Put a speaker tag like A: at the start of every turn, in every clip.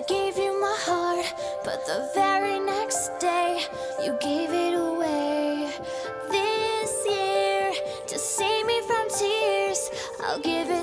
A: I gave you my heart, but the very next day you gave it away. This year, to save me from tears, I'll give it.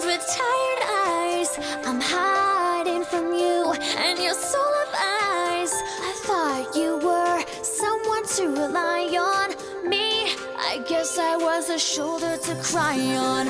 A: with tired eyes. I'm hiding from you and your soul of eyes. I thought you were someone to rely on. Me, I guess I was a shoulder to cry on.